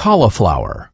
cauliflower.